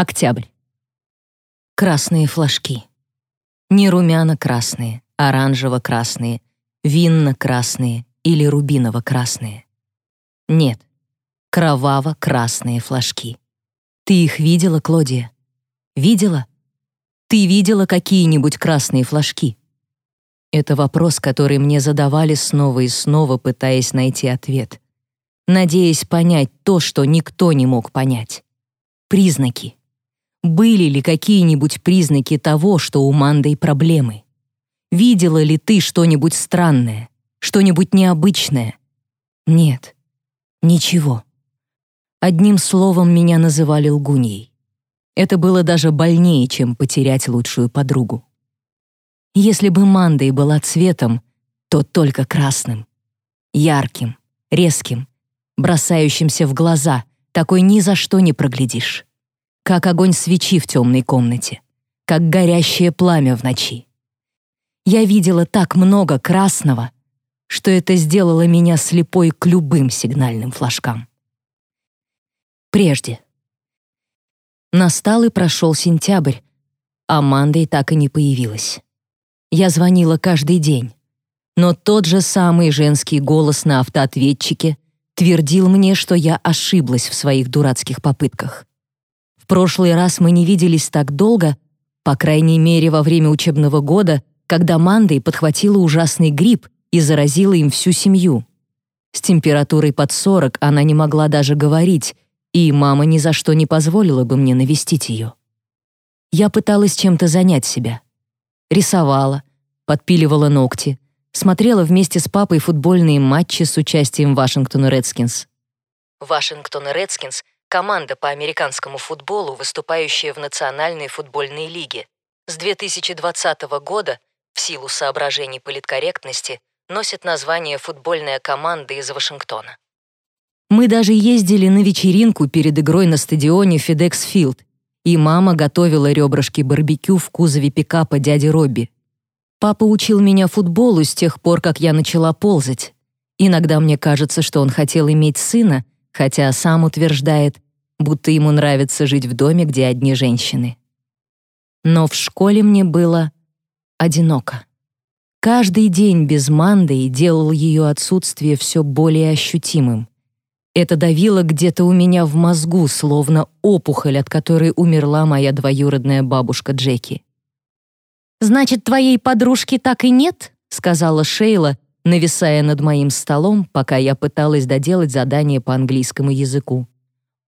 Октябрь. Красные флажки. Не румяно-красные, оранжево-красные, винно-красные или рубиново-красные. Нет, кроваво-красные флажки. Ты их видела, Клодия? Видела? Ты видела какие-нибудь красные флажки? Это вопрос, который мне задавали снова и снова, пытаясь найти ответ. Надеясь понять то, что никто не мог понять. Признаки. Были ли какие-нибудь признаки того, что у Мандой проблемы? Видела ли ты что-нибудь странное, что-нибудь необычное? Нет, ничего. Одним словом, меня называли лгуньей. Это было даже больнее, чем потерять лучшую подругу. Если бы Мандой была цветом, то только красным. Ярким, резким, бросающимся в глаза, такой ни за что не проглядишь как огонь свечи в темной комнате, как горящее пламя в ночи. Я видела так много красного, что это сделало меня слепой к любым сигнальным флажкам. Прежде. Настал и прошел сентябрь, а Мандой так и не появилась. Я звонила каждый день, но тот же самый женский голос на автоответчике твердил мне, что я ошиблась в своих дурацких попытках прошлый раз мы не виделись так долго, по крайней мере, во время учебного года, когда Мандой подхватила ужасный грипп и заразила им всю семью. С температурой под 40 она не могла даже говорить, и мама ни за что не позволила бы мне навестить ее. Я пыталась чем-то занять себя. Рисовала, подпиливала ногти, смотрела вместе с папой футбольные матчи с участием Вашингтон Редскинс. Вашингтон Редскинс команда по американскому футболу, выступающая в Национальной футбольной лиге. С 2020 года, в силу соображений политкорректности, носит название футбольная команда из Вашингтона. Мы даже ездили на вечеринку перед игрой на стадионе FedEx Field, и мама готовила ребрышки барбекю в кузове пикапа дяди Робби. Папа учил меня футболу с тех пор, как я начала ползать. Иногда мне кажется, что он хотел иметь сына, хотя сам утверждает, будто ему нравится жить в доме, где одни женщины. Но в школе мне было одиноко. Каждый день без Манды делал ее отсутствие все более ощутимым. Это давило где-то у меня в мозгу, словно опухоль, от которой умерла моя двоюродная бабушка Джеки. «Значит, твоей подружки так и нет?» — сказала Шейла, нависая над моим столом, пока я пыталась доделать задание по английскому языку.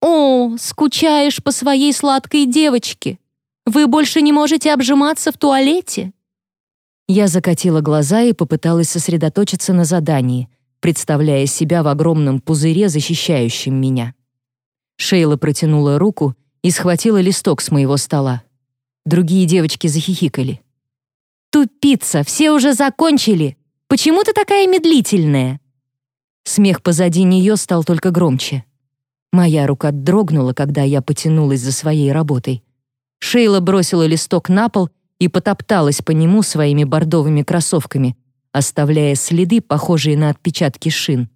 «О, скучаешь по своей сладкой девочке! Вы больше не можете обжиматься в туалете?» Я закатила глаза и попыталась сосредоточиться на задании, представляя себя в огромном пузыре, защищающем меня. Шейла протянула руку и схватила листок с моего стола. Другие девочки захихикали. «Тупица, все уже закончили! Почему ты такая медлительная?» Смех позади нее стал только громче. Моя рука дрогнула, когда я потянулась за своей работой. Шейла бросила листок на пол и потопталась по нему своими бордовыми кроссовками, оставляя следы, похожие на отпечатки шин.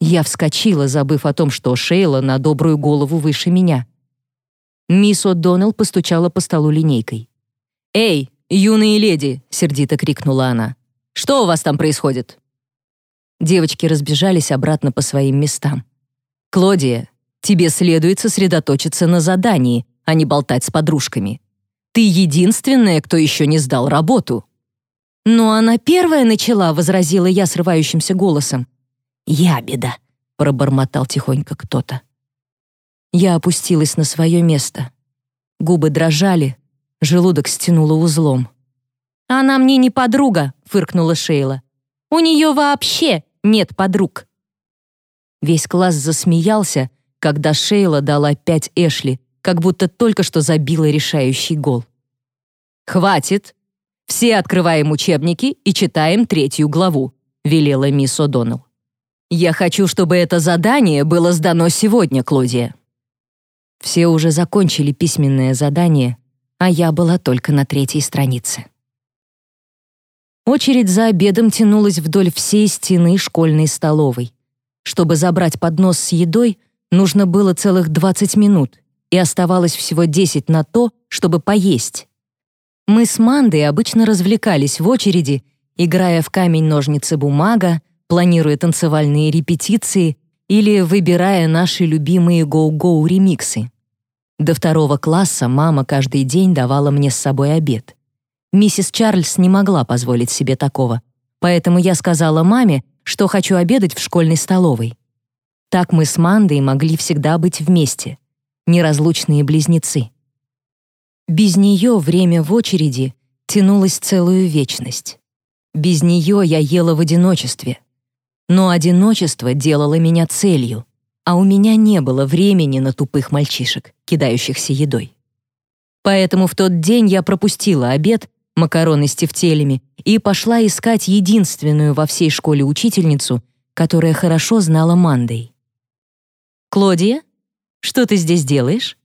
Я вскочила, забыв о том, что Шейла на добрую голову выше меня. Мисс О'Доннелл постучала по столу линейкой. «Эй, юные леди!» — сердито крикнула она. Что у вас там происходит?» Девочки разбежались обратно по своим местам. «Клодия, тебе следует сосредоточиться на задании, а не болтать с подружками. Ты единственная, кто еще не сдал работу». «Но она первая начала», — возразила я срывающимся голосом. «Я беда», — пробормотал тихонько кто-то. Я опустилась на свое место. Губы дрожали, желудок стянуло узлом. «Она мне не подруга», — фыркнула Шейла. «У нее вообще нет подруг». Весь класс засмеялся, когда Шейла дала пять Эшли, как будто только что забила решающий гол. «Хватит! Все открываем учебники и читаем третью главу», — велела мисс О'Доннелл. «Я хочу, чтобы это задание было сдано сегодня, Клодия». Все уже закончили письменное задание, а я была только на третьей странице. Очередь за обедом тянулась вдоль всей стены школьной столовой. Чтобы забрать поднос с едой, нужно было целых 20 минут, и оставалось всего 10 на то, чтобы поесть. Мы с Мандой обычно развлекались в очереди, играя в камень-ножницы-бумага, планируя танцевальные репетиции или выбирая наши любимые гоу-гоу ремиксы. До второго класса мама каждый день давала мне с собой обед. Миссис Чарльз не могла позволить себе такого, поэтому я сказала маме, что хочу обедать в школьной столовой. Так мы с Мандой могли всегда быть вместе, неразлучные близнецы. Без нее время в очереди тянулось целую вечность. Без нее я ела в одиночестве. Но одиночество делало меня целью, а у меня не было времени на тупых мальчишек, кидающихся едой. Поэтому в тот день я пропустила обед, макароны с тефтелями, и пошла искать единственную во всей школе учительницу, которая хорошо знала Мандой. «Клодия, что ты здесь делаешь?»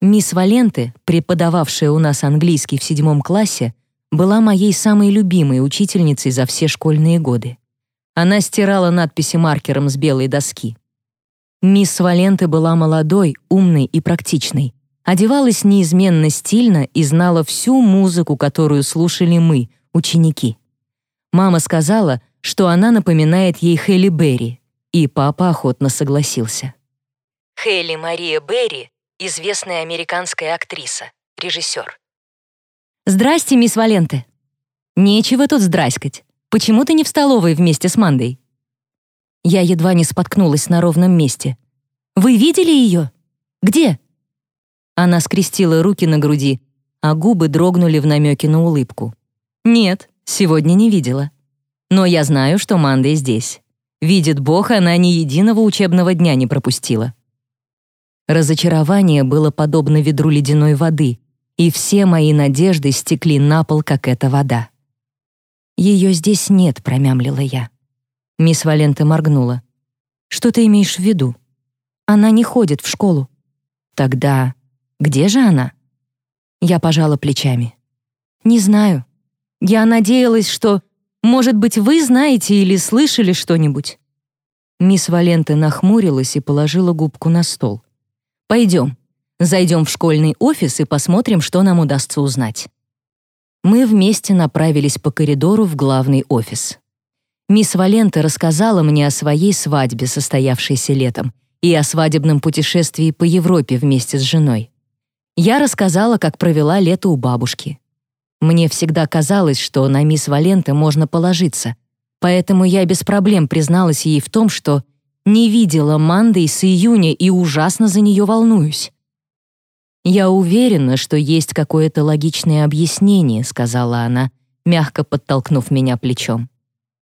Мисс Валенте, преподававшая у нас английский в седьмом классе, была моей самой любимой учительницей за все школьные годы. Она стирала надписи маркером с белой доски. Мисс Валенте была молодой, умной и практичной, одевалась неизменно стильно и знала всю музыку, которую слушали мы, ученики. Мама сказала, что она напоминает ей Хелли Берри, и папа охотно согласился. Хелли Мария Берри — известная американская актриса, режиссер. «Здрасте, мисс Валенте». «Нечего тут здраськать. Почему ты не в столовой вместе с Мандой?» Я едва не споткнулась на ровном месте. «Вы видели ее? Где?» Она скрестила руки на груди, а губы дрогнули в намеке на улыбку. «Нет, сегодня не видела. Но я знаю, что Манда здесь. Видит Бог, она ни единого учебного дня не пропустила». Разочарование было подобно ведру ледяной воды, и все мои надежды стекли на пол, как эта вода. «Ее здесь нет», — промямлила я. Мисс Валента моргнула. «Что ты имеешь в виду? Она не ходит в школу». «Тогда где же она?» Я пожала плечами. «Не знаю. Я надеялась, что, может быть, вы знаете или слышали что-нибудь». Мисс Валента нахмурилась и положила губку на стол. «Пойдем. Зайдем в школьный офис и посмотрим, что нам удастся узнать». Мы вместе направились по коридору в главный офис. Мисс Валента рассказала мне о своей свадьбе, состоявшейся летом, и о свадебном путешествии по Европе вместе с женой. Я рассказала, как провела лето у бабушки. Мне всегда казалось, что на мисс Валенте можно положиться, поэтому я без проблем призналась ей в том, что не видела Манды с июня и ужасно за нее волнуюсь. «Я уверена, что есть какое-то логичное объяснение», — сказала она, мягко подтолкнув меня плечом.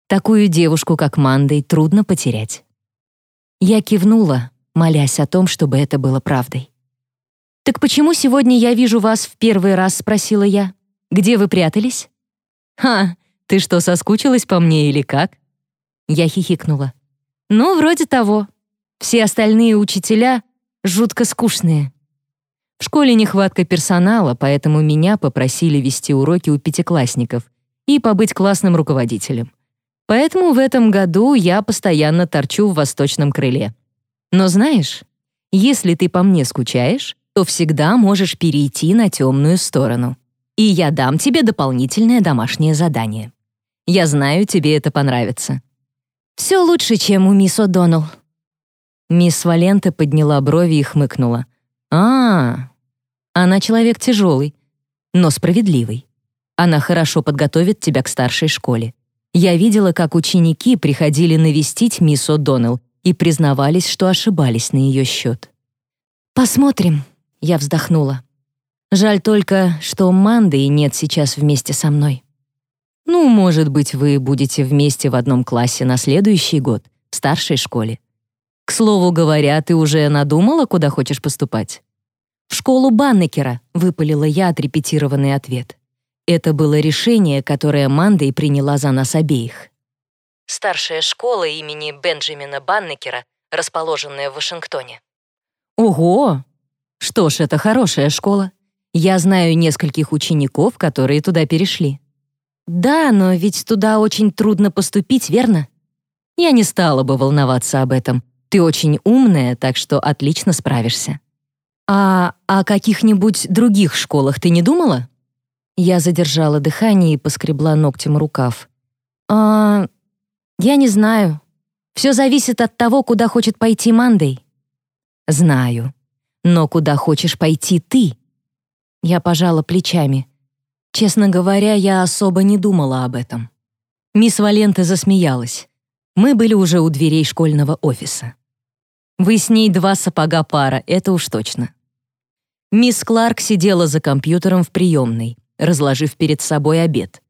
Такую девушку, как Мандой, трудно потерять. Я кивнула, молясь о том, чтобы это было правдой. «Так почему сегодня я вижу вас в первый раз?» — спросила я. «Где вы прятались?» «Ха, ты что, соскучилась по мне или как?» Я хихикнула. «Ну, вроде того. Все остальные учителя жутко скучные». В школе нехватка персонала, поэтому меня попросили вести уроки у пятиклассников и побыть классным руководителем. Поэтому в этом году я постоянно торчу в восточном крыле. Но знаешь, если ты по мне скучаешь, то всегда можешь перейти на темную сторону. И я дам тебе дополнительное домашнее задание. Я знаю, тебе это понравится. Все лучше, чем у мисс О'Доннелл. Мисс Валента подняла брови и хмыкнула. А, она человек тяжелый, но справедливый. Она хорошо подготовит тебя к старшей школе. Я видела, как ученики приходили навестить мисс О'Доннелл и признавались, что ошибались на ее счет. «Посмотрим», — я вздохнула. «Жаль только, что Манды нет сейчас вместе со мной». «Ну, может быть, вы будете вместе в одном классе на следующий год, в старшей школе. К слову говоря, ты уже надумала, куда хочешь поступать?» «В школу Баннекера», — выпалила я отрепетированный ответ. Это было решение, которое Мандей приняла за нас обеих. Старшая школа имени Бенджамина Баннекера, расположенная в Вашингтоне. Ого! Что ж, это хорошая школа. Я знаю нескольких учеников, которые туда перешли. Да, но ведь туда очень трудно поступить, верно? Я не стала бы волноваться об этом. Ты очень умная, так что отлично справишься. «А о каких-нибудь других школах ты не думала?» Я задержала дыхание и поскребла ногтем рукав. «А... я не знаю. Все зависит от того, куда хочет пойти Мандей». «Знаю. Но куда хочешь пойти ты?» Я пожала плечами. Честно говоря, я особо не думала об этом. Мисс Валента засмеялась. Мы были уже у дверей школьного офиса. «Вы с ней два сапога пара, это уж точно». Мисс Кларк сидела за компьютером в приемной, разложив перед собой обед.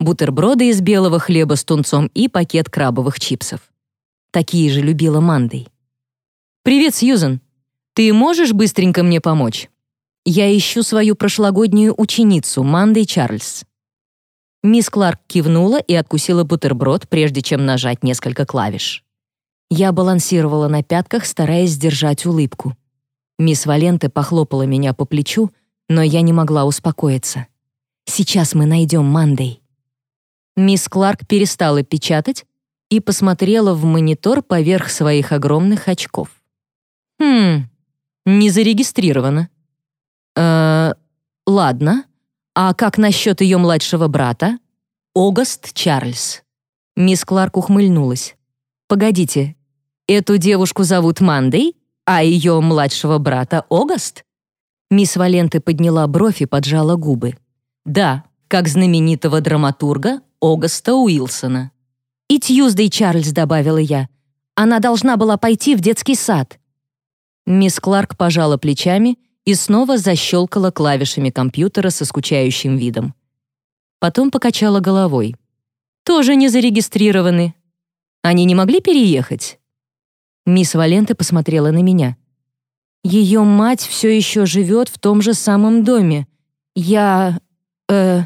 Бутерброды из белого хлеба с тунцом и пакет крабовых чипсов. Такие же любила Мандой. «Привет, Сьюзен. Ты можешь быстренько мне помочь? Я ищу свою прошлогоднюю ученицу, Мандой Чарльз». Мисс Кларк кивнула и откусила бутерброд, прежде чем нажать несколько клавиш. Я балансировала на пятках, стараясь сдержать улыбку. Мисс Валенте похлопала меня по плечу, но я не могла успокоиться. «Сейчас мы найдем Мандей». Мисс Кларк перестала печатать и посмотрела в монитор поверх своих огромных очков. «Хм, не зарегистрировано». «Э, ладно. А как насчет ее младшего брата?» «Огаст Чарльз». Мисс Кларк ухмыльнулась. «Погодите, эту девушку зовут Мандей?» А ее младшего брата Огаст? Мисс Валенты подняла бровь и поджала губы. Да, как знаменитого драматурга Огаста Уилсона. И Тьюздей Чарльз, добавила я. Она должна была пойти в детский сад. Мисс Кларк пожала плечами и снова защелкала клавишами компьютера со скучающим видом. Потом покачала головой. «Тоже не зарегистрированы. Они не могли переехать?» Мисс Валенте посмотрела на меня. Ее мать все еще живет в том же самом доме. Я... э...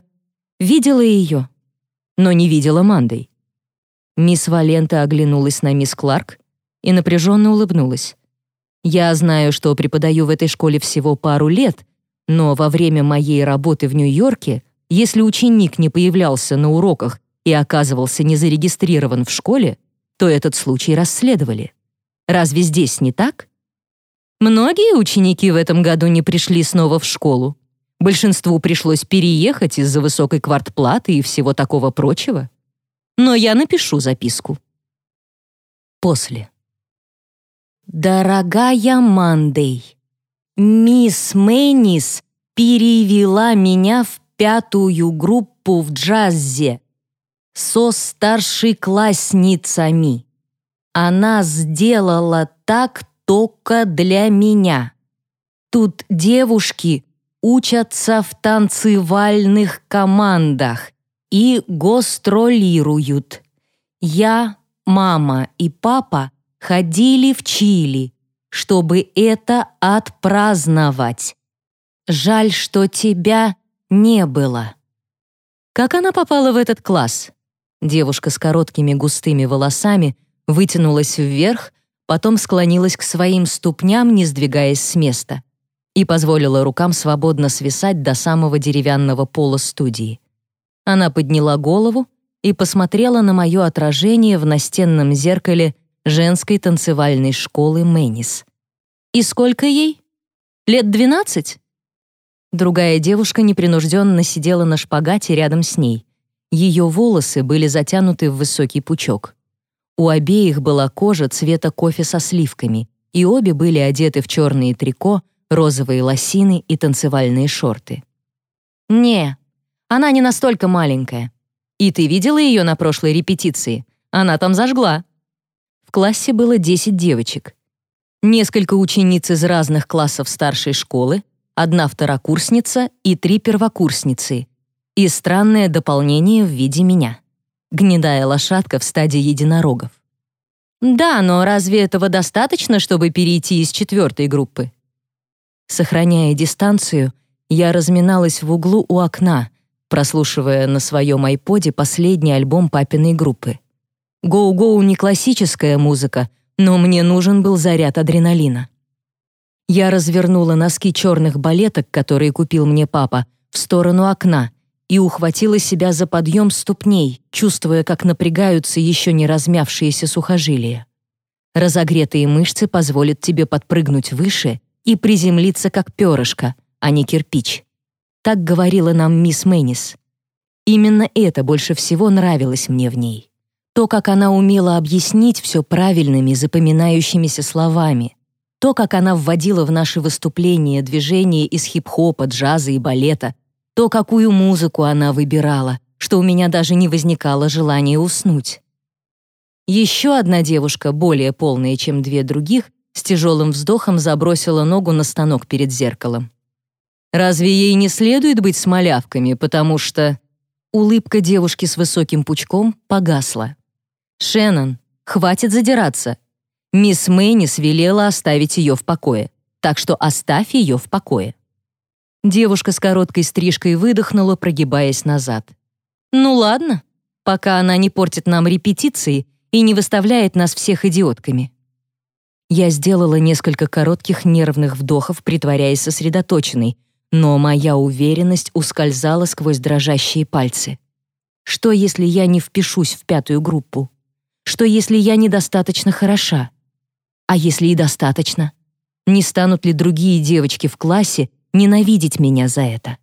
видела ее, но не видела Мандой. Мисс Валента оглянулась на мисс Кларк и напряженно улыбнулась. «Я знаю, что преподаю в этой школе всего пару лет, но во время моей работы в Нью-Йорке, если ученик не появлялся на уроках и оказывался не зарегистрирован в школе, то этот случай расследовали. Разве здесь не так? Многие ученики в этом году не пришли снова в школу. Большинству пришлось переехать из-за высокой квартплаты и всего такого прочего. Но я напишу записку. После. Дорогая Мандей, мисс Мэнис перевела меня в пятую группу в джазе со старшеклассницами. Она сделала так только для меня. Тут девушки учатся в танцевальных командах и гастролируют. Я, мама и папа ходили в Чили, чтобы это отпраздновать. Жаль, что тебя не было. Как она попала в этот класс? Девушка с короткими густыми волосами вытянулась вверх, потом склонилась к своим ступням, не сдвигаясь с места, и позволила рукам свободно свисать до самого деревянного пола студии. Она подняла голову и посмотрела на мое отражение в настенном зеркале женской танцевальной школы Мэнис. «И сколько ей? Лет двенадцать?» Другая девушка непринужденно сидела на шпагате рядом с ней. Ее волосы были затянуты в высокий пучок. У обеих была кожа цвета кофе со сливками, и обе были одеты в черные трико, розовые лосины и танцевальные шорты. «Не, она не настолько маленькая. И ты видела ее на прошлой репетиции? Она там зажгла». Классе было 10 девочек. Несколько учениц из разных классов старшей школы, одна второкурсница и три первокурсницы, и странное дополнение в виде меня гнедая лошадка в стадии единорогов. Да, но разве этого достаточно, чтобы перейти из четвертой группы? Сохраняя дистанцию, я разминалась в углу у окна, прослушивая на своем айподе последний альбом папиной группы. «Гоу-гоу» не классическая музыка, но мне нужен был заряд адреналина. Я развернула носки черных балеток, которые купил мне папа, в сторону окна и ухватила себя за подъем ступней, чувствуя, как напрягаются еще не размявшиеся сухожилия. Разогретые мышцы позволят тебе подпрыгнуть выше и приземлиться как перышко, а не кирпич. Так говорила нам мисс Мэнис. Именно это больше всего нравилось мне в ней. То, как она умела объяснить все правильными, запоминающимися словами. То, как она вводила в наши выступления движения из хип-хопа, джаза и балета. То, какую музыку она выбирала, что у меня даже не возникало желания уснуть. Еще одна девушка, более полная, чем две других, с тяжелым вздохом забросила ногу на станок перед зеркалом. Разве ей не следует быть с малявками, потому что... Улыбка девушки с высоким пучком погасла. «Шеннон, хватит задираться. Мисс Мэнис велела оставить ее в покое, так что оставь ее в покое». Девушка с короткой стрижкой выдохнула, прогибаясь назад. «Ну ладно, пока она не портит нам репетиции и не выставляет нас всех идиотками». Я сделала несколько коротких нервных вдохов, притворяясь сосредоточенной, но моя уверенность ускользала сквозь дрожащие пальцы. Что, если я не впишусь в пятую группу? Что, если я недостаточно хороша? А если и достаточно? Не станут ли другие девочки в классе ненавидеть меня за это?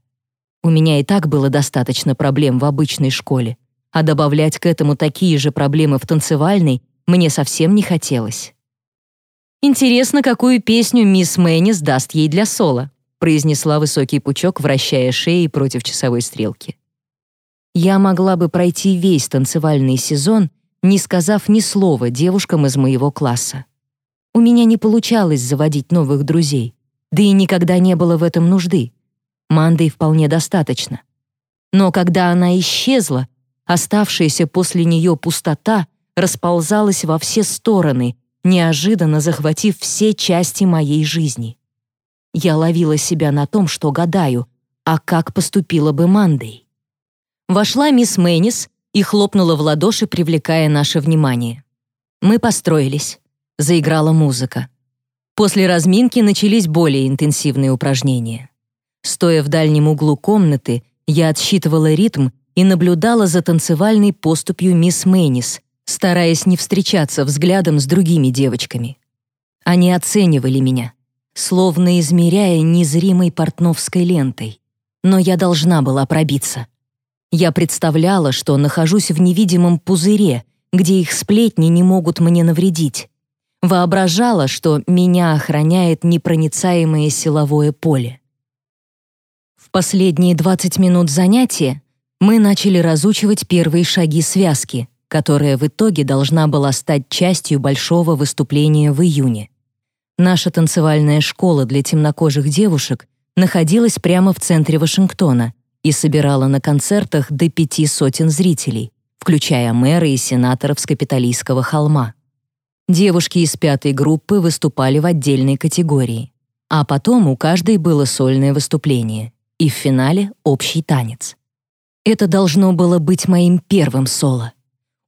У меня и так было достаточно проблем в обычной школе, а добавлять к этому такие же проблемы в танцевальной мне совсем не хотелось. Интересно, какую песню мисс Мэннис даст ей для соло произнесла высокий пучок, вращая шеей против часовой стрелки. Я могла бы пройти весь танцевальный сезон, не сказав ни слова девушкам из моего класса. У меня не получалось заводить новых друзей, да и никогда не было в этом нужды. Мандой вполне достаточно. Но когда она исчезла, оставшаяся после нее пустота расползалась во все стороны, неожиданно захватив все части моей жизни. Я ловила себя на том, что гадаю, а как поступила бы Мандей? Вошла мисс Мэнис и хлопнула в ладоши, привлекая наше внимание. Мы построились. Заиграла музыка. После разминки начались более интенсивные упражнения. Стоя в дальнем углу комнаты, я отсчитывала ритм и наблюдала за танцевальной поступью мисс Мэнис, стараясь не встречаться взглядом с другими девочками. Они оценивали меня, словно измеряя незримой портновской лентой. Но я должна была пробиться. Я представляла, что нахожусь в невидимом пузыре, где их сплетни не могут мне навредить. Воображала, что меня охраняет непроницаемое силовое поле. В последние 20 минут занятия мы начали разучивать первые шаги связки, которая в итоге должна была стать частью большого выступления в июне. Наша танцевальная школа для темнокожих девушек находилась прямо в центре Вашингтона и собирала на концертах до пяти сотен зрителей, включая мэра и сенаторов с Капитолийского холма. Девушки из пятой группы выступали в отдельной категории, а потом у каждой было сольное выступление и в финале общий танец. Это должно было быть моим первым соло.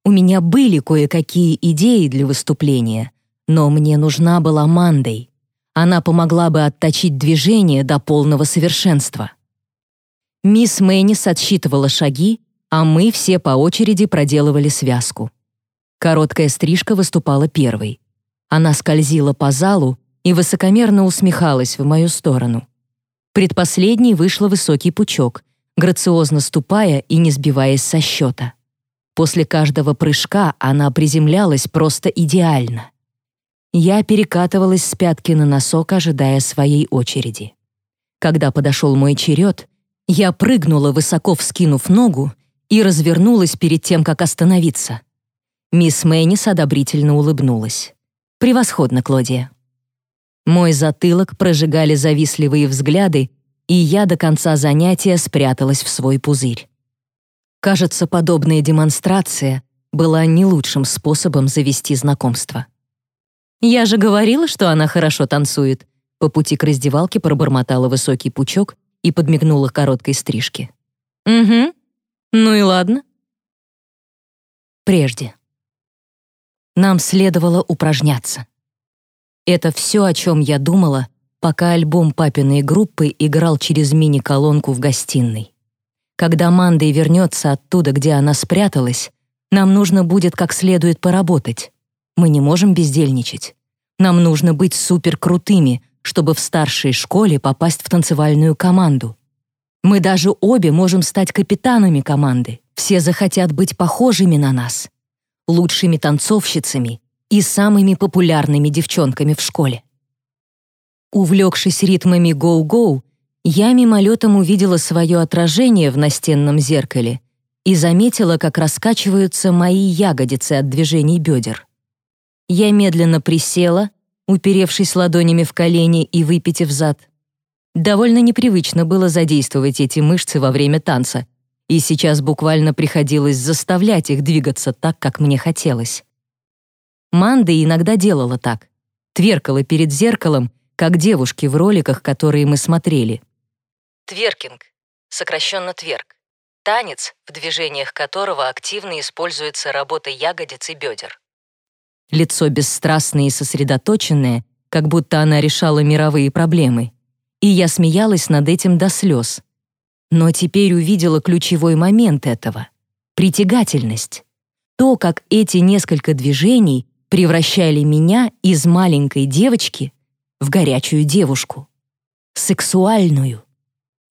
У меня были кое-какие идеи для выступления, но мне нужна была Мандей. Она помогла бы отточить движение до полного совершенства. Мисс Мэннис отсчитывала шаги, а мы все по очереди проделывали связку. Короткая стрижка выступала первой. Она скользила по залу и высокомерно усмехалась в мою сторону. Предпоследней вышла высокий пучок, грациозно ступая и не сбиваясь со счета. После каждого прыжка она приземлялась просто идеально. Я перекатывалась с пятки на носок, ожидая своей очереди. Когда подошел мой черед, я прыгнула, высоко вскинув ногу, и развернулась перед тем, как остановиться. Мисс Мэннис одобрительно улыбнулась. «Превосходно, Клодия». Мой затылок прожигали завистливые взгляды, и я до конца занятия спряталась в свой пузырь. Кажется, подобная демонстрация была не лучшим способом завести знакомство. «Я же говорила, что она хорошо танцует», по пути к раздевалке пробормотала высокий пучок и подмигнула короткой стрижке. «Угу. Ну и ладно». Прежде. Нам следовало упражняться. Это все, о чем я думала, пока альбом папиной группы играл через мини-колонку в гостиной. Когда Мандой вернется оттуда, где она спряталась, нам нужно будет как следует поработать. Мы не можем бездельничать. Нам нужно быть суперкрутыми, чтобы в старшей школе попасть в танцевальную команду. Мы даже обе можем стать капитанами команды. Все захотят быть похожими на нас, лучшими танцовщицами и самыми популярными девчонками в школе. Увлекшись ритмами гоу-гоу, я мимолетом увидела свое отражение в настенном зеркале и заметила, как раскачиваются мои ягодицы от движений бедер. Я медленно присела, уперевшись ладонями в колени и выпитив зад. Довольно непривычно было задействовать эти мышцы во время танца, и сейчас буквально приходилось заставлять их двигаться так, как мне хотелось. Манда иногда делала так. Тверкала перед зеркалом, как девушки в роликах, которые мы смотрели. Тверкинг, сокращенно тверк. Танец, в движениях которого активно используется работа ягодиц и бедер. Лицо бесстрастное и сосредоточенное, как будто она решала мировые проблемы. И я смеялась над этим до слез. Но теперь увидела ключевой момент этого — притягательность. То, как эти несколько движений превращали меня из маленькой девочки в горячую девушку. Сексуальную.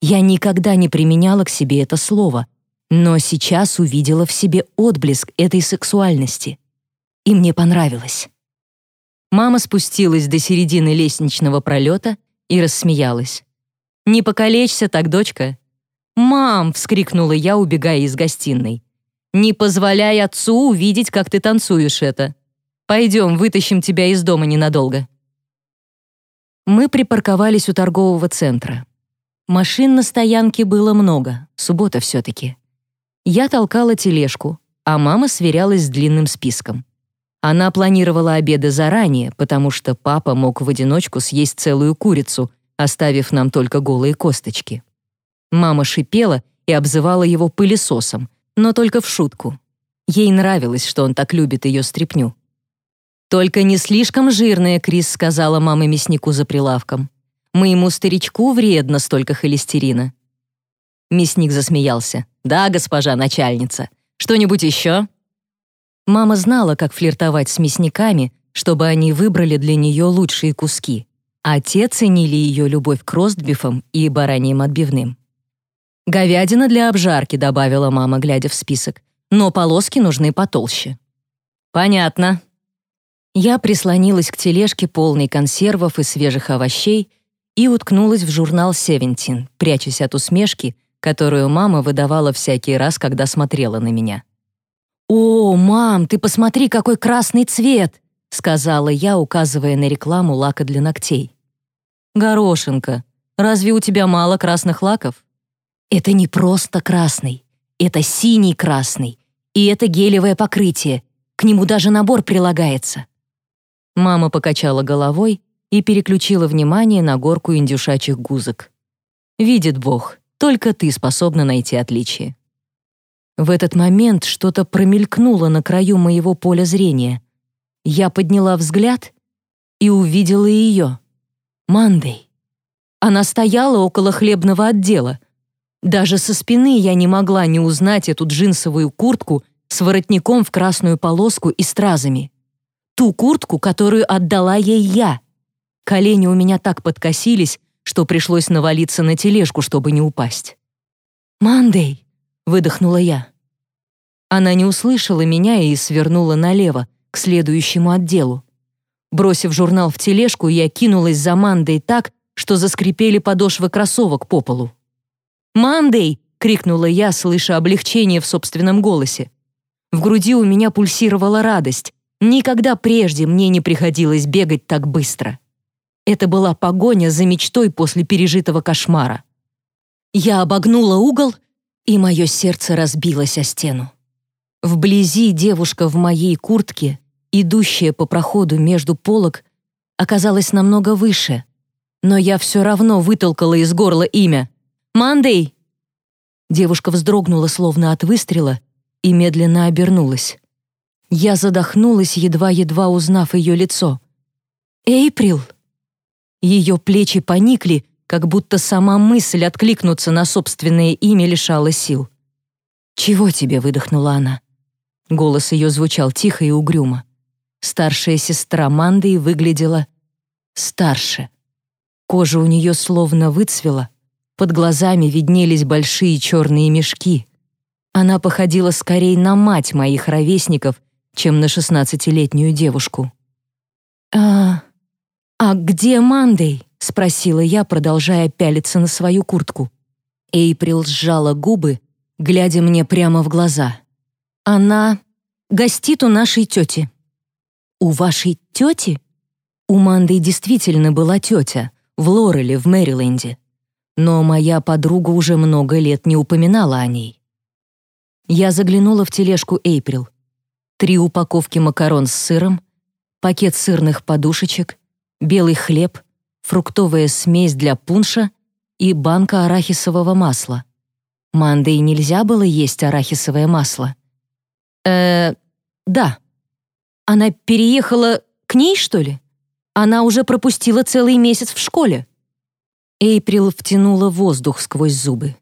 Я никогда не применяла к себе это слово, но сейчас увидела в себе отблеск этой сексуальности. И мне понравилось. Мама спустилась до середины лестничного пролета и рассмеялась. «Не покалечься так, дочка!» «Мам!» — вскрикнула я, убегая из гостиной. «Не позволяй отцу увидеть, как ты танцуешь это. Пойдем, вытащим тебя из дома ненадолго». Мы припарковались у торгового центра. Машин на стоянке было много, суббота все-таки. Я толкала тележку, а мама сверялась с длинным списком. Она планировала обеды заранее, потому что папа мог в одиночку съесть целую курицу, оставив нам только голые косточки. Мама шипела и обзывала его пылесосом, но только в шутку. Ей нравилось, что он так любит ее стряпню. «Только не слишком жирная, Крис», — сказала мама мяснику за прилавком. «Моему старичку вредно столько холестерина». Мясник засмеялся. «Да, госпожа начальница. Что-нибудь еще?» Мама знала, как флиртовать с мясниками, чтобы они выбрали для нее лучшие куски, а те ценили ее любовь к ростбифам и бараньим отбивным. «Говядина для обжарки», — добавила мама, глядя в список. «Но полоски нужны потолще». «Понятно», я прислонилась к тележке, полной консервов и свежих овощей, и уткнулась в журнал «Севентин», прячась от усмешки, которую мама выдавала всякий раз, когда смотрела на меня. «О, мам, ты посмотри, какой красный цвет!» — сказала я, указывая на рекламу лака для ногтей. «Горошинка, разве у тебя мало красных лаков?» «Это не просто красный, это синий красный, и это гелевое покрытие, к нему даже набор прилагается». Мама покачала головой и переключила внимание на горку индюшачьих гузок. «Видит Бог, только ты способна найти отличие». В этот момент что-то промелькнуло на краю моего поля зрения. Я подняла взгляд и увидела ее. Мандей. Она стояла около хлебного отдела. Даже со спины я не могла не узнать эту джинсовую куртку с воротником в красную полоску и стразами. Ту куртку, которую отдала ей я. Колени у меня так подкосились, что пришлось навалиться на тележку, чтобы не упасть. «Мандей!» — выдохнула я. Она не услышала меня и свернула налево, к следующему отделу. Бросив журнал в тележку, я кинулась за Мандой так, что заскрипели подошвы кроссовок по полу. «Мандей!» — крикнула я, слыша облегчение в собственном голосе. В груди у меня пульсировала радость. Никогда прежде мне не приходилось бегать так быстро. Это была погоня за мечтой после пережитого кошмара. Я обогнула угол, и мое сердце разбилось о стену. Вблизи девушка в моей куртке, идущая по проходу между полок, оказалась намного выше, но я все равно вытолкала из горла имя. «Мандей!» Девушка вздрогнула, словно от выстрела, и медленно обернулась. Я задохнулась, едва-едва узнав ее лицо. «Эйприл!» Ее плечи поникли, как будто сама мысль откликнуться на собственное имя лишала сил. «Чего тебе?» — выдохнула она. Голос ее звучал тихо и угрюмо. Старшая сестра Манды выглядела старше. Кожа у нее словно выцвела, под глазами виднелись большие черные мешки. Она походила скорее на мать моих ровесников, чем на шестнадцатилетнюю девушку. «А... а где Мандей?» — спросила я, продолжая пялиться на свою куртку. Эйприл сжала губы, глядя мне прямо в глаза. «Она гостит у нашей тети». «У вашей тети?» У Манды действительно была тетя, в Лореле, в Мэриленде. Но моя подруга уже много лет не упоминала о ней. Я заглянула в тележку Эйприл. Три упаковки макарон с сыром, пакет сырных подушечек, белый хлеб, фруктовая смесь для пунша и банка арахисового масла. Мандой нельзя было есть арахисовое масло. э да. Она переехала к ней, что ли? Она уже пропустила целый месяц в школе». Эйприл втянула воздух сквозь зубы.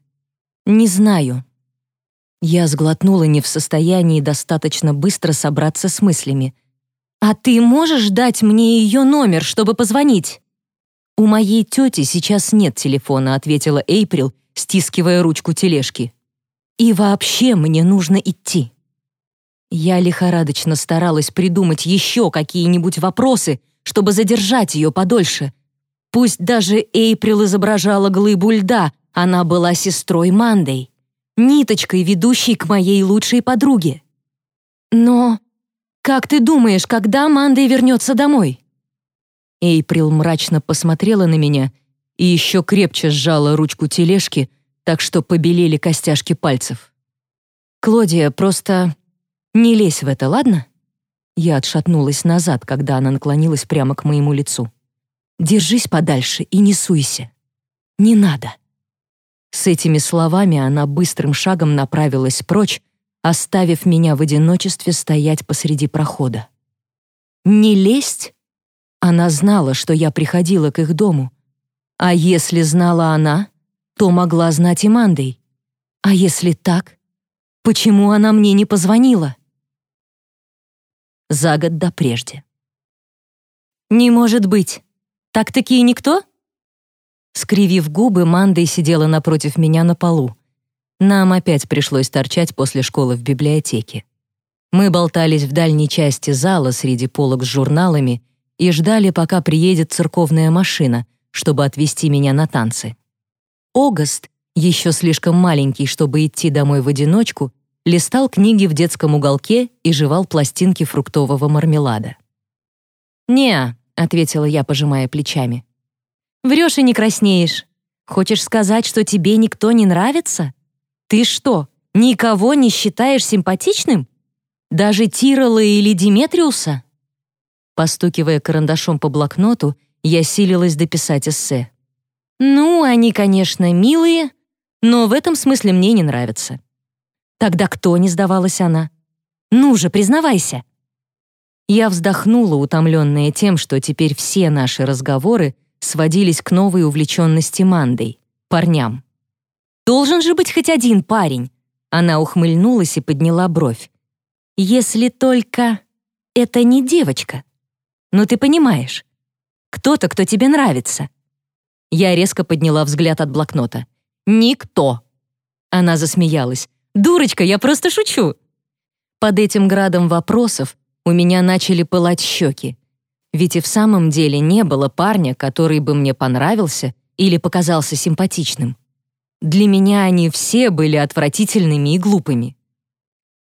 «Не знаю». Я сглотнула не в состоянии достаточно быстро собраться с мыслями. «А ты можешь дать мне ее номер, чтобы позвонить?» «У моей тети сейчас нет телефона», — ответила Эйприл, стискивая ручку тележки. «И вообще мне нужно идти». Я лихорадочно старалась придумать еще какие-нибудь вопросы, чтобы задержать ее подольше. Пусть даже Эйприл изображала глыбу льда, она была сестрой Мандой, ниточкой, ведущей к моей лучшей подруге. Но как ты думаешь, когда Мандой вернется домой? Эйприл мрачно посмотрела на меня и еще крепче сжала ручку тележки, так что побелели костяшки пальцев. «Клодия, просто не лезь в это, ладно?» Я отшатнулась назад, когда она наклонилась прямо к моему лицу. «Держись подальше и не суйся. Не надо». С этими словами она быстрым шагом направилась прочь, оставив меня в одиночестве стоять посреди прохода. «Не лезть?» Она знала, что я приходила к их дому. А если знала она, то могла знать и Мандой. А если так, почему она мне не позвонила? за год до прежде. «Не может быть! Так-таки никто?» Скривив губы, Мандой сидела напротив меня на полу. Нам опять пришлось торчать после школы в библиотеке. Мы болтались в дальней части зала среди полок с журналами и ждали, пока приедет церковная машина, чтобы отвезти меня на танцы. Огаст, еще слишком маленький, чтобы идти домой в одиночку, листал книги в детском уголке и жевал пластинки фруктового мармелада. «Не», — ответила я, пожимая плечами. «Врешь и не краснеешь. Хочешь сказать, что тебе никто не нравится? Ты что, никого не считаешь симпатичным? Даже Тирола или Диметриуса?» Постукивая карандашом по блокноту, я силилась дописать эссе. «Ну, они, конечно, милые, но в этом смысле мне не нравятся. Тогда кто не сдавалась она? Ну же, признавайся. Я вздохнула, утомленная тем, что теперь все наши разговоры сводились к новой увлеченности Мандой, парням. «Должен же быть хоть один парень!» Она ухмыльнулась и подняла бровь. «Если только это не девочка. Но ты понимаешь, кто-то, кто тебе нравится». Я резко подняла взгляд от блокнота. «Никто!» Она засмеялась. Дурочка, я просто шучу!» Под этим градом вопросов у меня начали пылать щеки. Ведь и в самом деле не было парня, который бы мне понравился или показался симпатичным. Для меня они все были отвратительными и глупыми.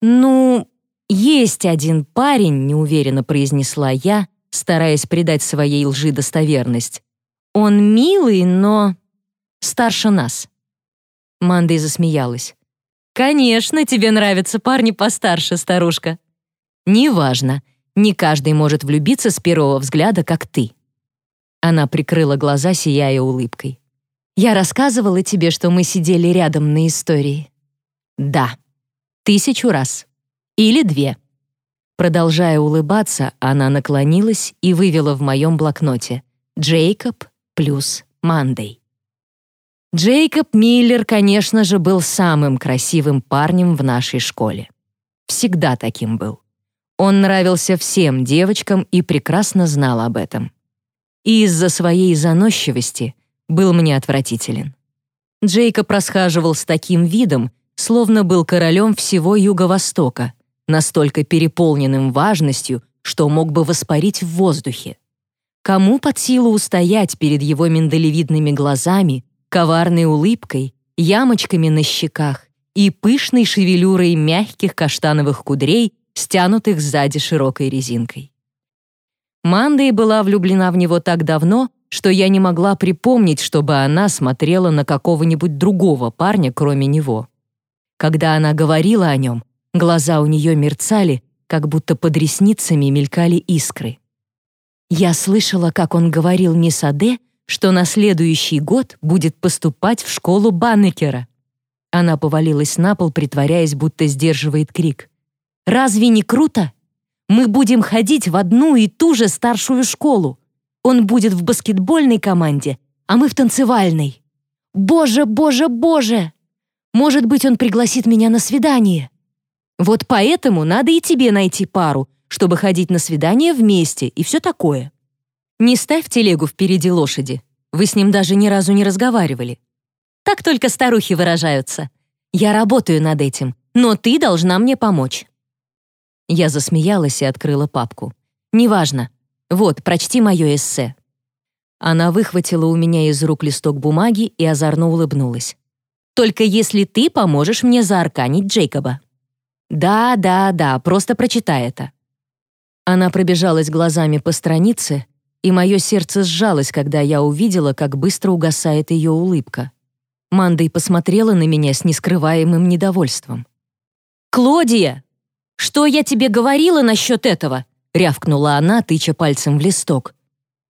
«Ну, есть один парень», — неуверенно произнесла я, стараясь придать своей лжи достоверность. «Он милый, но старше нас». Мандой засмеялась. «Конечно, тебе нравятся парни постарше, старушка». «Неважно. Не каждый может влюбиться с первого взгляда, как ты». Она прикрыла глаза, сияя улыбкой. «Я рассказывала тебе, что мы сидели рядом на истории?» «Да. Тысячу раз. Или две». Продолжая улыбаться, она наклонилась и вывела в моем блокноте «Джейкоб плюс Мандей». Джейкоб Миллер, конечно же, был самым красивым парнем в нашей школе. Всегда таким был. Он нравился всем девочкам и прекрасно знал об этом. и из-за своей заносчивости был мне отвратителен. Джейкоб расхаживал с таким видом, словно был королем всего Юго-Востока, настолько переполненным важностью, что мог бы воспарить в воздухе. Кому под силу устоять перед его миндалевидными глазами, коварной улыбкой, ямочками на щеках и пышной шевелюрой мягких каштановых кудрей, стянутых сзади широкой резинкой? Мандей была влюблена в него так давно, что я не могла припомнить, чтобы она смотрела на какого-нибудь другого парня, кроме него. Когда она говорила о нем, глаза у нее мерцали, как будто под ресницами мелькали искры. Я слышала, как он говорил мисс Аде, что на следующий год будет поступать в школу Баннекера. Она повалилась на пол, притворяясь, будто сдерживает крик. «Разве не круто? Мы будем ходить в одну и ту же старшую школу. Он будет в баскетбольной команде, а мы в танцевальной. Боже, боже, боже! Может быть, он пригласит меня на свидание. Вот поэтому надо и тебе найти пару, чтобы ходить на свидание вместе и все такое. Не ставь телегу впереди лошади. Вы с ним даже ни разу не разговаривали. Так только старухи выражаются. Я работаю над этим, но ты должна мне помочь. Я засмеялась и открыла папку. «Неважно. Вот, прочти мое эссе». Она выхватила у меня из рук листок бумаги и озорно улыбнулась. Только если ты поможешь мне заарканить Джейкоба». «Да, да, да, просто прочитай это». Она пробежалась глазами по странице, и мое сердце сжалось, когда я увидела, как быстро угасает ее улыбка. Мандой посмотрела на меня с нескрываемым недовольством. «Клодия, что я тебе говорила насчет этого?» — рявкнула она, тыча пальцем в листок.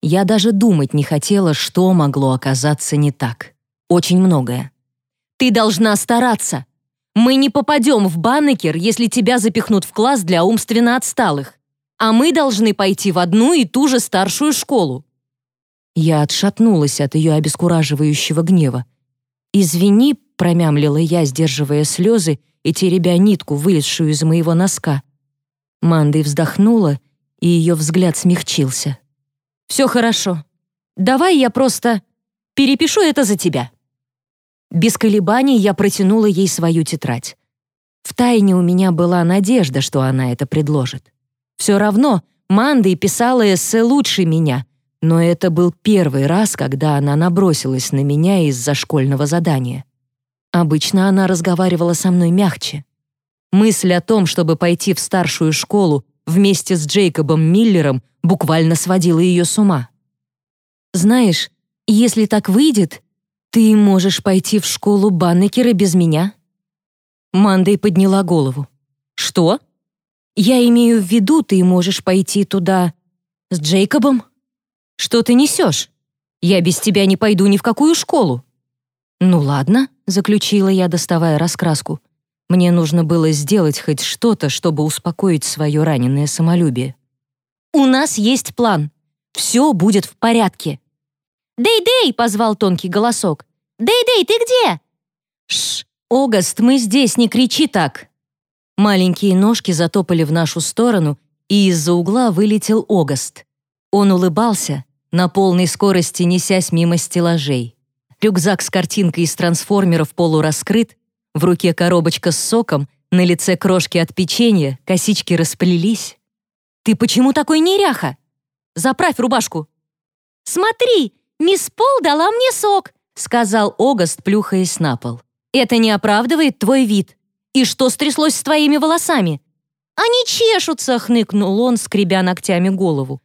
Я даже думать не хотела, что могло оказаться не так. Очень многое. Ты должна стараться. Мы не попадем в Баннекер, если тебя запихнут в класс для умственно отсталых. А мы должны пойти в одну и ту же старшую школу». Я отшатнулась от ее обескураживающего гнева. «Извини», — промямлила я, сдерживая слезы и теребя нитку, вылезшую из моего носка. Мандой вздохнула, и ее взгляд смягчился. «Все хорошо. Давай я просто перепишу это за тебя». Без колебаний я протянула ей свою тетрадь. Втайне у меня была надежда, что она это предложит. Все равно Мандой писала эссе лучше меня, но это был первый раз, когда она набросилась на меня из-за школьного задания. Обычно она разговаривала со мной мягче. Мысль о том, чтобы пойти в старшую школу вместе с Джейкобом Миллером, буквально сводила ее с ума. «Знаешь, если так выйдет, «Ты можешь пойти в школу Баннекера без меня?» Мандей подняла голову. «Что?» «Я имею в виду, ты можешь пойти туда с Джейкобом?» «Что ты несешь? Я без тебя не пойду ни в какую школу». «Ну ладно», — заключила я, доставая раскраску. Мне нужно было сделать хоть что-то, чтобы успокоить свое раненое самолюбие. «У нас есть план. Все будет в порядке. «Дэй-дэй!» — позвал тонкий голосок. «Дэй-дэй, ты где?» «Шш, Огаст, мы здесь, не кричи так!» Маленькие ножки затопали в нашу сторону, и из-за угла вылетел Огаст. Он улыбался, на полной скорости несясь мимо стеллажей. Рюкзак с картинкой из трансформеров полураскрыт, в руке коробочка с соком, на лице крошки от печенья, косички расплелись. «Ты почему такой неряха? Заправь рубашку!» «Смотри, «Мисс Пол дала мне сок», — сказал Огаст, плюхаясь на пол. «Это не оправдывает твой вид. И что стряслось с твоими волосами?» «Они чешутся», — хныкнул он, скребя ногтями голову.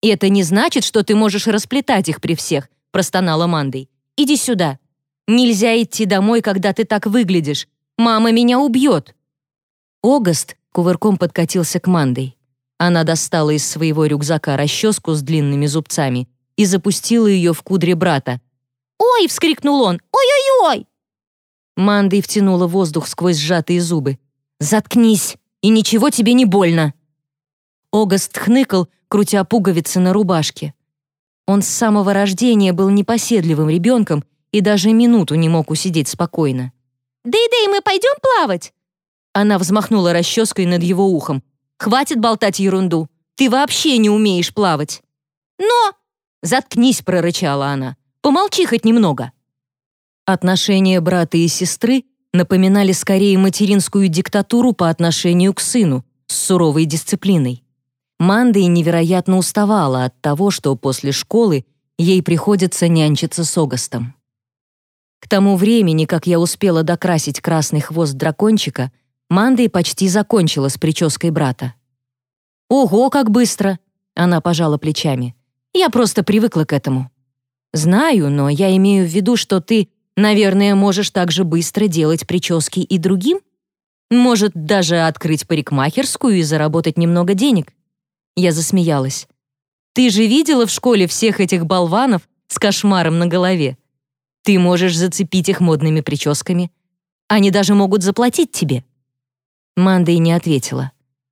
«Это не значит, что ты можешь расплетать их при всех», — простонала Мандой. «Иди сюда. Нельзя идти домой, когда ты так выглядишь. Мама меня убьет». Огаст кувырком подкатился к Мандой. Она достала из своего рюкзака расческу с длинными зубцами и запустила ее в кудре брата. «Ой!» — вскрикнул он. «Ой-ой-ой!» Мандой втянула воздух сквозь сжатые зубы. «Заткнись, и ничего тебе не больно!» Огаст хныкал, крутя пуговицы на рубашке. Он с самого рождения был непоседливым ребенком и даже минуту не мог усидеть спокойно. «Дэй-дэй, мы пойдем плавать?» Она взмахнула расческой над его ухом. «Хватит болтать ерунду. Ты вообще не умеешь плавать». «Но...» «Заткнись!» — прорычала она. «Помолчи хоть немного!» Отношения брата и сестры напоминали скорее материнскую диктатуру по отношению к сыну с суровой дисциплиной. Манда невероятно уставала от того, что после школы ей приходится нянчиться с Огастом. К тому времени, как я успела докрасить красный хвост дракончика, Манда почти закончила с прической брата. «Ого, как быстро!» — она пожала плечами. «Я просто привыкла к этому». «Знаю, но я имею в виду, что ты, наверное, можешь так же быстро делать прически и другим? Может, даже открыть парикмахерскую и заработать немного денег?» Я засмеялась. «Ты же видела в школе всех этих болванов с кошмаром на голове? Ты можешь зацепить их модными прическами. Они даже могут заплатить тебе». Манда и не ответила.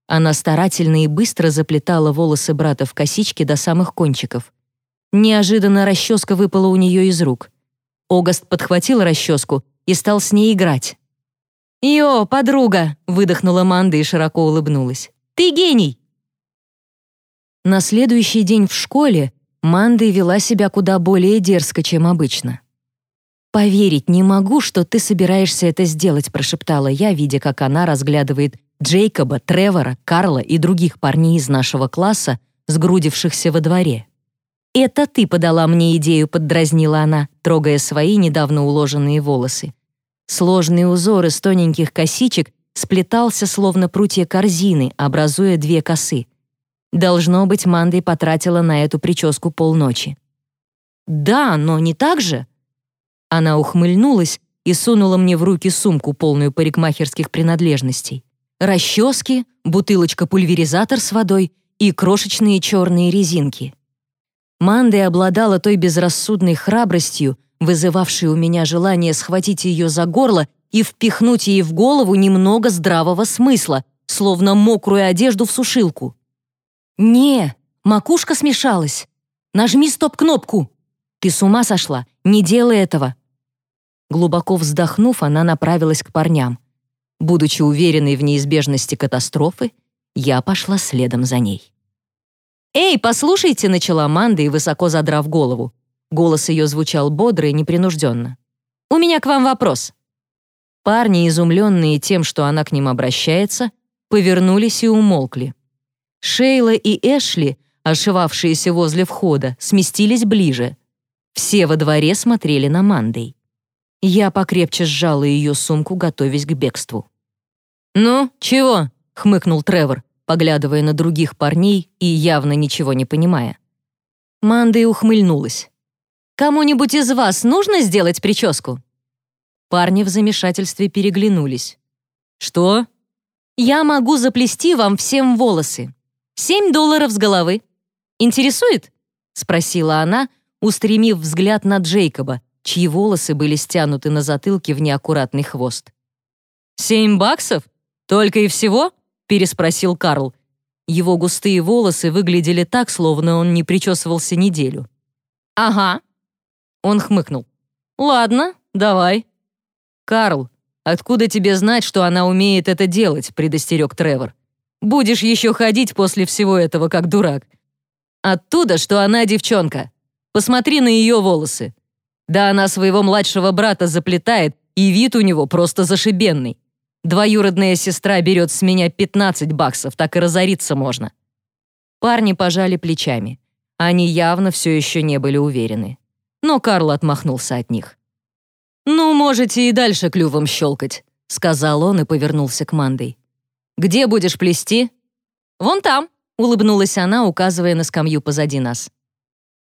Она старательно и быстро заплетала волосы брата в косички до самых кончиков. Неожиданно расческа выпала у нее из рук. Огаст подхватил расческу и стал с ней играть. «Йо, подруга!» — выдохнула Манда и широко улыбнулась. «Ты гений!» На следующий день в школе Манда вела себя куда более дерзко, чем обычно. «Поверить не могу, что ты собираешься это сделать», прошептала я, видя, как она разглядывает Джейкоба, Тревора, Карла и других парней из нашего класса, сгрудившихся во дворе. «Это ты подала мне идею», — поддразнила она, трогая свои недавно уложенные волосы. Сложный узор из тоненьких косичек сплетался, словно прутья корзины, образуя две косы. Должно быть, Мандой потратила на эту прическу полночи. «Да, но не так же», она ухмыльнулась и сунула мне в руки сумку, полную парикмахерских принадлежностей. Расчески, бутылочка-пульверизатор с водой и крошечные черные резинки. Манда обладала той безрассудной храбростью, вызывавшей у меня желание схватить ее за горло и впихнуть ей в голову немного здравого смысла, словно мокрую одежду в сушилку. «Не, макушка смешалась. Нажми стоп-кнопку. Ты с ума сошла? Не делай этого. Глубоко вздохнув, она направилась к парням. Будучи уверенной в неизбежности катастрофы, я пошла следом за ней. «Эй, послушайте!» — начала Манда и высоко задрав голову. Голос ее звучал бодро и непринужденно. «У меня к вам вопрос». Парни, изумленные тем, что она к ним обращается, повернулись и умолкли. Шейла и Эшли, ошивавшиеся возле входа, сместились ближе. Все во дворе смотрели на Мандой. Я покрепче сжала ее сумку, готовясь к бегству. «Ну, чего?» — хмыкнул Тревор, поглядывая на других парней и явно ничего не понимая. Манда и ухмыльнулась. «Кому-нибудь из вас нужно сделать прическу?» Парни в замешательстве переглянулись. «Что?» «Я могу заплести вам всем волосы. Семь долларов с головы. Интересует?» — спросила она, устремив взгляд на Джейкоба, чьи волосы были стянуты на затылке в неаккуратный хвост. «Семь баксов? Только и всего?» — переспросил Карл. Его густые волосы выглядели так, словно он не причесывался неделю. «Ага». Он хмыкнул. «Ладно, давай». «Карл, откуда тебе знать, что она умеет это делать?» — предостерег Тревор. «Будешь еще ходить после всего этого, как дурак». «Оттуда, что она девчонка. Посмотри на ее волосы. Да она своего младшего брата заплетает, и вид у него просто зашибенный. Двоюродная сестра берет с меня 15 баксов, так и разориться можно. Парни пожали плечами. Они явно все еще не были уверены. Но Карл отмахнулся от них. «Ну, можете и дальше клювом щелкать», — сказал он и повернулся к Мандой. «Где будешь плести?» «Вон там», — улыбнулась она, указывая на скамью позади нас.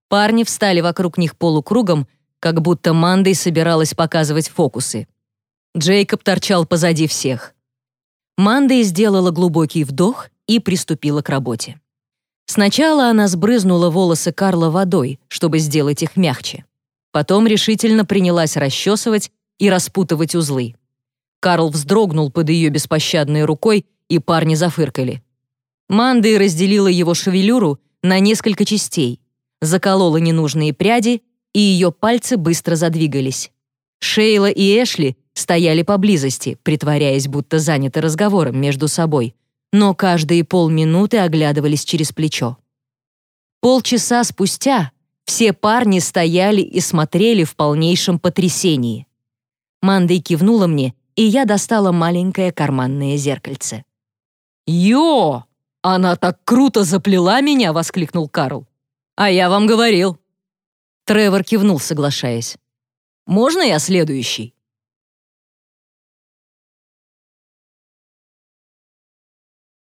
Парни встали вокруг них полукругом как будто Мандой собиралась показывать фокусы. Джейкоб торчал позади всех. Мандой сделала глубокий вдох и приступила к работе. Сначала она сбрызнула волосы Карла водой, чтобы сделать их мягче. Потом решительно принялась расчесывать и распутывать узлы. Карл вздрогнул под ее беспощадной рукой, и парни зафыркали. Мандой разделила его шевелюру на несколько частей, заколола ненужные пряди и ее пальцы быстро задвигались. Шейла и Эшли стояли поблизости, притворяясь, будто заняты разговором между собой, но каждые полминуты оглядывались через плечо. Полчаса спустя Все парни стояли и смотрели в полнейшем потрясении. Мандой кивнула мне, и я достала маленькое карманное зеркальце. «Йо! Она так круто заплела меня!» — воскликнул Карл. «А я вам говорил!» Тревор кивнул, соглашаясь. «Можно я следующий?»